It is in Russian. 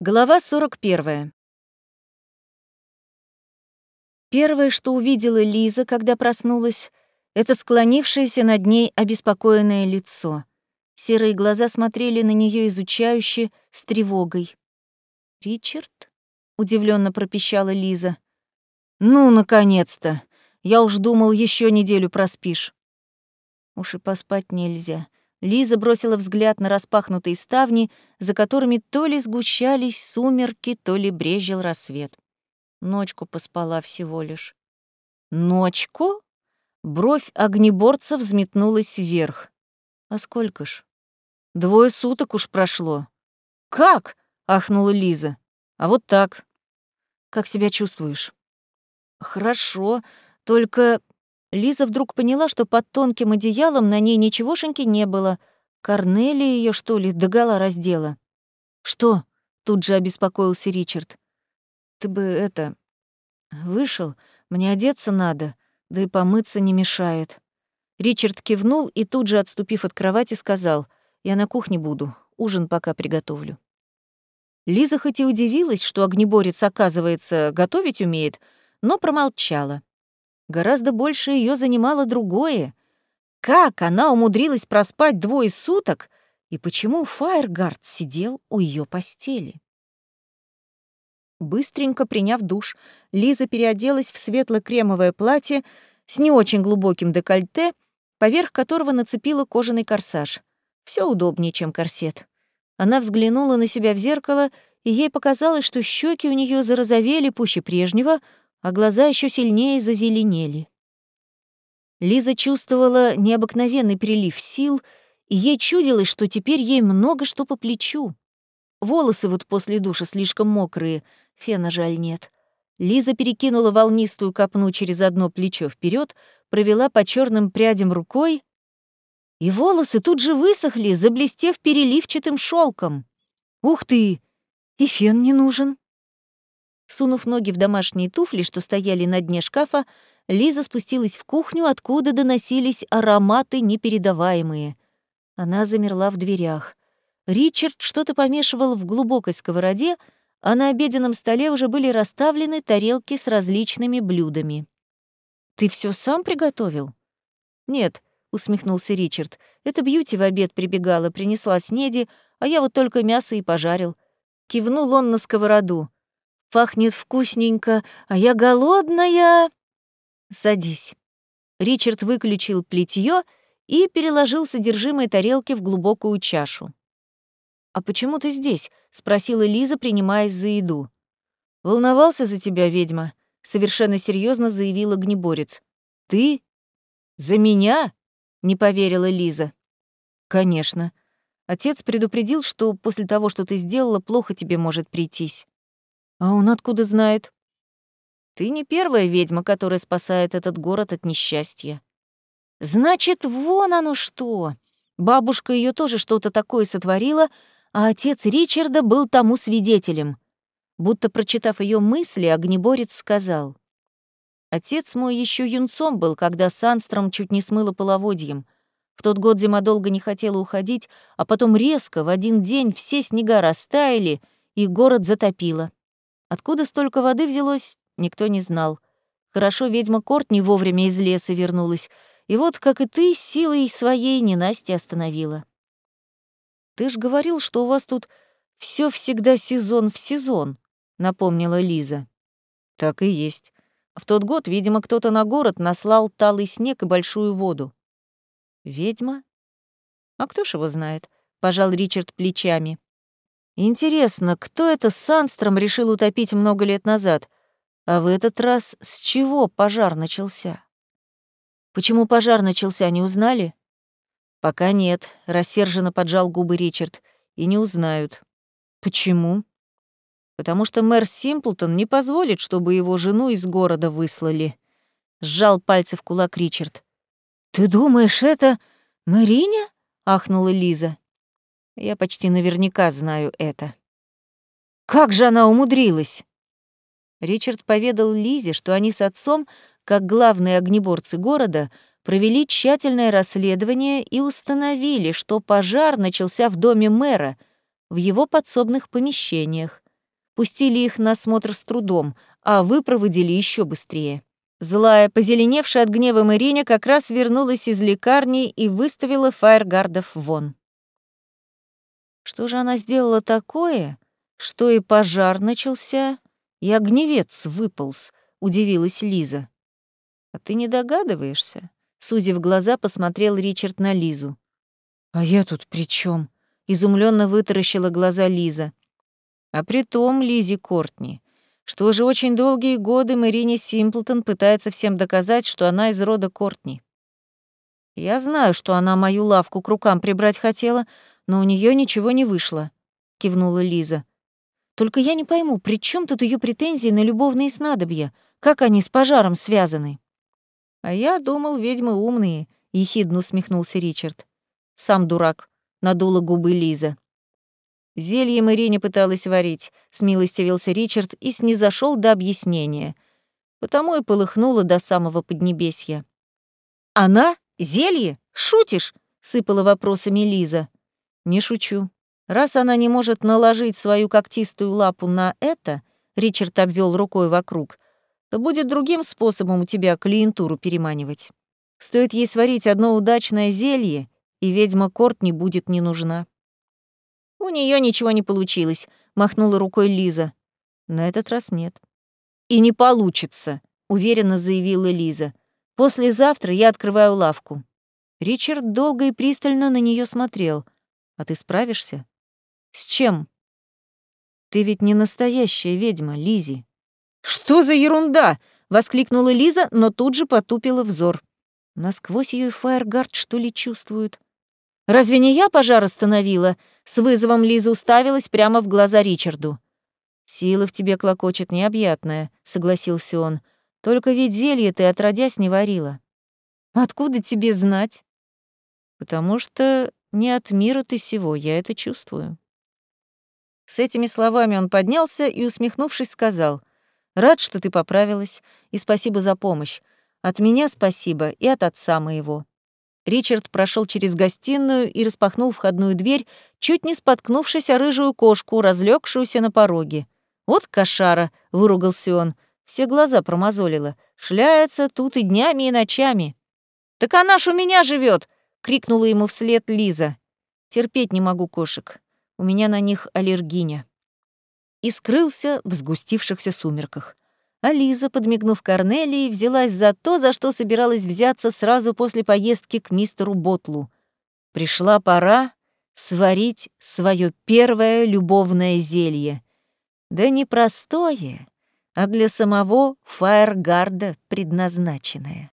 Глава 41. Первое, что увидела Лиза, когда проснулась, это склонившееся над ней обеспокоенное лицо. Серые глаза смотрели на нее изучающе, с тревогой. «Ричард?» — удивленно пропищала Лиза. «Ну, наконец-то! Я уж думал, еще неделю проспишь». Уж и поспать нельзя. Лиза бросила взгляд на распахнутые ставни, за которыми то ли сгущались сумерки, то ли брезжил рассвет. Ночку поспала всего лишь. Ночку? Бровь огнеборца взметнулась вверх. А сколько ж? Двое суток уж прошло. Как? ахнула Лиза. А вот так. Как себя чувствуешь? Хорошо, только Лиза вдруг поняла, что под тонким одеялом на ней ничегошеньки не было. Корнелия ее что ли, догола раздела? «Что?» — тут же обеспокоился Ричард. «Ты бы это... вышел, мне одеться надо, да и помыться не мешает». Ричард кивнул и тут же, отступив от кровати, сказал, «Я на кухне буду, ужин пока приготовлю». Лиза хоть и удивилась, что огнеборец, оказывается, готовить умеет, но промолчала. Гораздо больше ее занимало другое. Как она умудрилась проспать двое суток, и почему Фаергард сидел у ее постели? Быстренько приняв душ, Лиза переоделась в светло-кремовое платье с не очень глубоким декольте, поверх которого нацепила кожаный корсаж. Все удобнее, чем корсет. Она взглянула на себя в зеркало, и ей показалось, что щеки у нее зарозовели пуще прежнего, а глаза еще сильнее зазеленели. Лиза чувствовала необыкновенный прилив сил, и ей чудилось, что теперь ей много что по плечу. Волосы вот после душа слишком мокрые, фена жаль нет. Лиза перекинула волнистую копну через одно плечо вперед, провела по черным прядям рукой, и волосы тут же высохли, заблестев переливчатым шелком. Ух ты! И фен не нужен. Сунув ноги в домашние туфли, что стояли на дне шкафа, Лиза спустилась в кухню, откуда доносились ароматы непередаваемые. Она замерла в дверях. Ричард что-то помешивал в глубокой сковороде, а на обеденном столе уже были расставлены тарелки с различными блюдами. «Ты все сам приготовил?» «Нет», — усмехнулся Ричард. «Это Бьюти в обед прибегала, принесла снеди, а я вот только мясо и пожарил». Кивнул он на сковороду. Пахнет вкусненько, а я голодная. Садись. Ричард выключил плитье и переложил содержимое тарелки в глубокую чашу. «А почему ты здесь?» — спросила Лиза, принимаясь за еду. «Волновался за тебя, ведьма», — совершенно серьезно заявила гнеборец. «Ты? За меня?» — не поверила Лиза. «Конечно. Отец предупредил, что после того, что ты сделала, плохо тебе может прийтись. А он откуда знает? Ты не первая ведьма, которая спасает этот город от несчастья. Значит, вон оно что. Бабушка ее тоже что-то такое сотворила, а отец Ричарда был тому свидетелем. Будто прочитав ее мысли, огнеборец сказал. Отец мой еще юнцом был, когда Санстром чуть не смыло половодьем. В тот год зима долго не хотела уходить, а потом резко в один день все снега растаяли, и город затопило. Откуда столько воды взялось, никто не знал. Хорошо ведьма Кортни вовремя из леса вернулась, и вот, как и ты, силой своей ненасти остановила. «Ты ж говорил, что у вас тут все всегда сезон в сезон», — напомнила Лиза. «Так и есть. В тот год, видимо, кто-то на город наслал талый снег и большую воду». «Ведьма?» «А кто ж его знает?» — пожал Ричард плечами. Интересно, кто это с Санстром решил утопить много лет назад? А в этот раз с чего пожар начался? Почему пожар начался, не узнали? Пока нет, рассерженно поджал губы Ричард. И не узнают. Почему? Потому что мэр Симплтон не позволит, чтобы его жену из города выслали. Сжал пальцы в кулак Ричард. «Ты думаешь, это Мариня?» — ахнула Лиза. Я почти наверняка знаю это. Как же она умудрилась? Ричард поведал Лизе, что они с отцом, как главные огнеборцы города, провели тщательное расследование и установили, что пожар начался в доме мэра, в его подсобных помещениях. пустили их на осмотр с трудом, а выпроводили еще быстрее. Злая, позеленевшая от гнева Мариня как раз вернулась из лекарни и выставила фаергардов вон. Что же она сделала такое, что и пожар начался, и огневец выполз, удивилась Лиза. А ты не догадываешься? Судя в глаза, посмотрел Ричард на Лизу. А я тут при чем? изумленно вытаращила глаза Лиза. А при том, Лизе Кортни, что уже очень долгие годы Мэрине Симплтон пытается всем доказать, что она из рода Кортни. Я знаю, что она мою лавку к рукам прибрать хотела, но у нее ничего не вышло, кивнула Лиза. Только я не пойму, при чем тут ее претензии на любовные снадобья? Как они с пожаром связаны? А я думал, ведьмы умные, ехидно усмехнулся Ричард. Сам дурак, надула губы Лиза. Зелье Марине пыталась варить, смилостивился Ричард и снизошел до объяснения. Потому и полыхнула до самого Поднебесья. «Она? Зелье? Шутишь?» — сыпала вопросами Лиза. «Не шучу. Раз она не может наложить свою когтистую лапу на это, Ричард обвел рукой вокруг, то будет другим способом у тебя клиентуру переманивать. Стоит ей сварить одно удачное зелье, и ведьма Корт не будет не нужна. У нее ничего не получилось, махнула рукой Лиза. На этот раз нет. И не получится, уверенно заявила Лиза. Послезавтра я открываю лавку. Ричард долго и пристально на нее смотрел. А ты справишься? С чем? Ты ведь не настоящая ведьма, Лизи. Что за ерунда? воскликнула Лиза, но тут же потупила взор. Насквозь ее фаергард что ли чувствует? Разве не я пожар остановила? С вызовом Лиза уставилась прямо в глаза Ричарду. «Сила в тебе клокочет необъятная», — согласился он. «Только ведь зелье ты отродясь не варила». «Откуда тебе знать?» «Потому что не от мира ты сего, я это чувствую». С этими словами он поднялся и, усмехнувшись, сказал, «Рад, что ты поправилась, и спасибо за помощь. От меня спасибо и от отца моего. Ричард прошел через гостиную и распахнул входную дверь, чуть не споткнувшись о рыжую кошку, разлегшуюся на пороге. «Вот кошара!» — выругался он. Все глаза промозолило. «Шляется тут и днями, и ночами». «Так она ж у меня живет! Крикнула ему вслед Лиза. «Терпеть не могу кошек. У меня на них аллергиня». И скрылся в сгустившихся сумерках а Лиза, подмигнув Корнелии, взялась за то, за что собиралась взяться сразу после поездки к мистеру Ботлу. Пришла пора сварить свое первое любовное зелье. Да не простое, а для самого Фаергарда предназначенное.